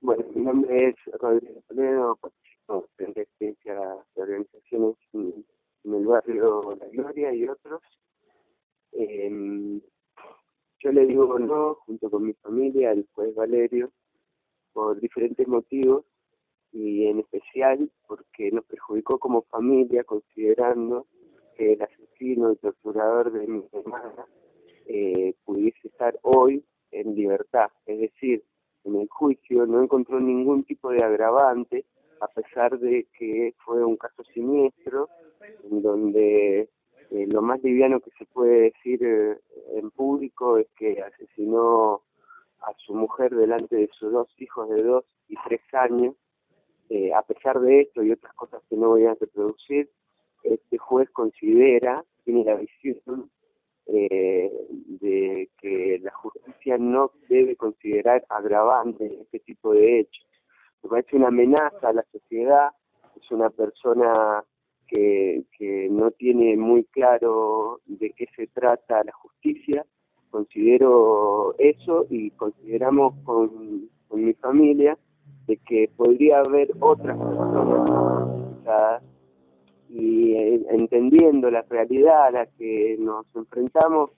Bueno, mi nombre es Rodrigo Toledo, participo en la experiencia de organizaciones en, el barrio La Gloria y otros. Em, yo le digo no, junto con mi familia, al juez Valerio, por diferentes motivos y en especial porque nos perjudicó como familia considerando que el asesino y torturador de mi hermana eh, pudiese estar hoy en libertad, es decir, en el juicio no encontró ningún tipo de agravante, a pesar de que fue un caso siniestro, en donde eh, lo más liviano que se puede decir eh, en público es que asesinó a su mujer delante de sus dos hijos de dos y tres años. Eh, a pesar de esto y otras cosas que no voy a reproducir, este juez considera, tiene la visión eh, de que la justicia no debe considerar agravante este tipo de hechos. Me parece una amenaza a la sociedad, es una persona que, que no tiene muy claro de qué se trata la justicia, considero eso y consideramos con, con mi familia de que podría haber otras personas y eh, entendiendo la realidad a la que nos enfrentamos,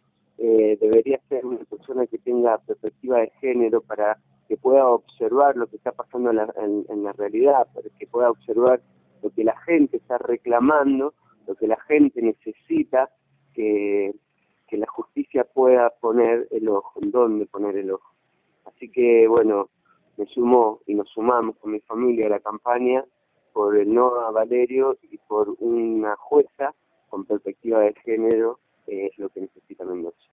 eh, debería ser una persona que tenga perspectiva de género para que pueda observar lo que está pasando en la, en, la realidad, para que pueda observar lo que la gente está reclamando, lo que la gente necesita, que, que la justicia pueda poner el ojo, en dónde poner el ojo. Así que bueno, me sumo y nos sumamos con mi familia a la campaña por el no a Valerio y por una jueza con perspectiva de género,